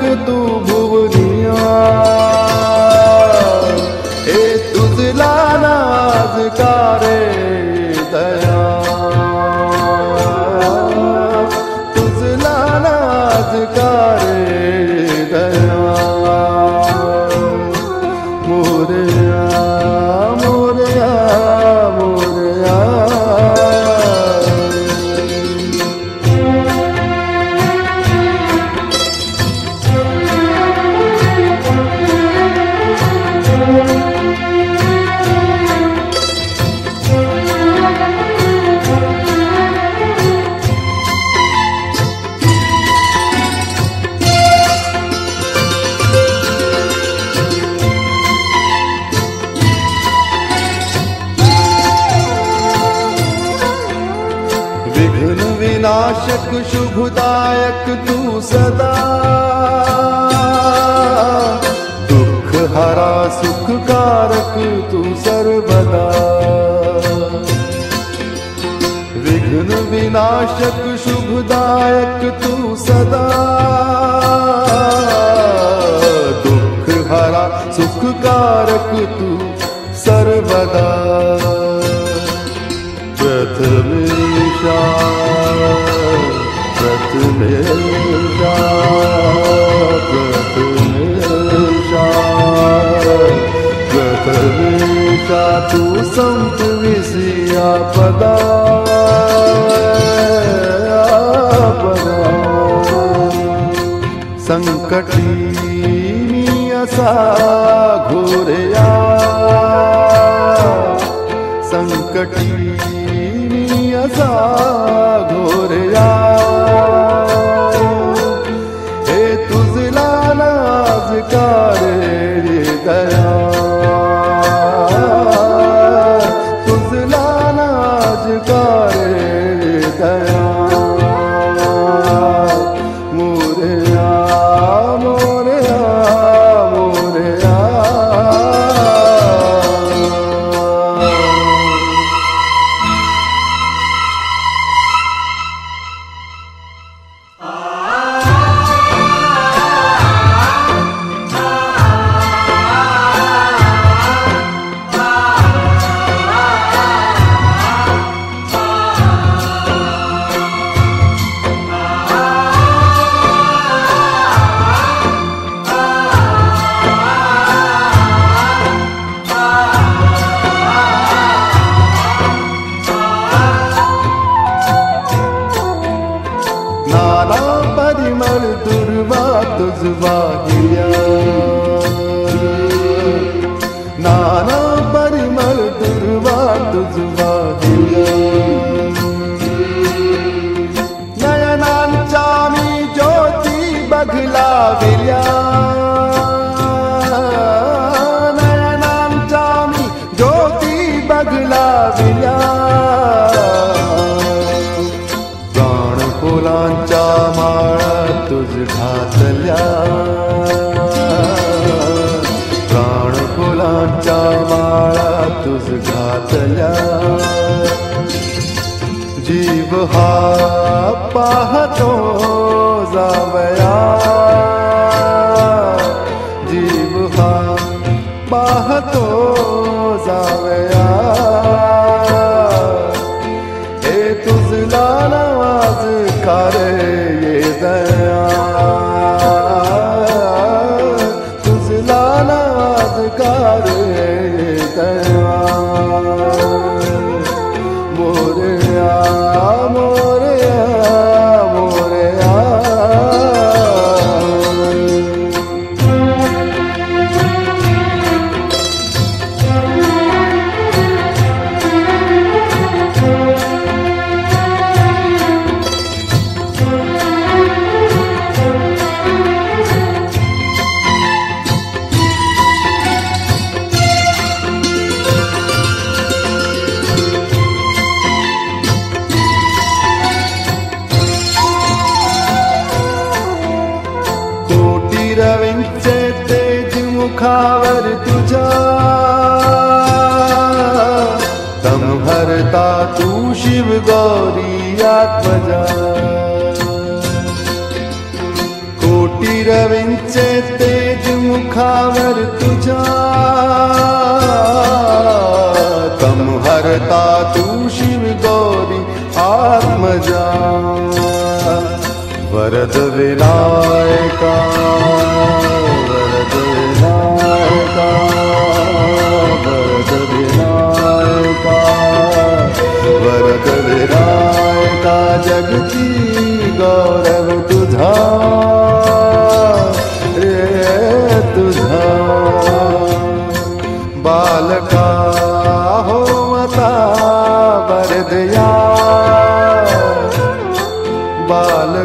que tú शुभदायक तू सदा। दुख हरा सुख कारक तू सर्वदा। विघ्न विनाशक, शुभदायक तू सदा। दुख हरा सुख कारक तू सर्वदा। प्रथमेशा कथिका तु सन्तविषयापदायापना सङ्कटी सा गोरया सङ्कट तुझ घातल्या जीव हा पाहतो जावया। जीव हा पाहतो मुखावर तुझा। तम भरता तू शिव गौरी आत्मजा। कोटी रविंचे तेज मुखावर तुझा। तम हरता तू शिव गौरी आत्मजा। वरद विनायका बाल